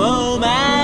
moment.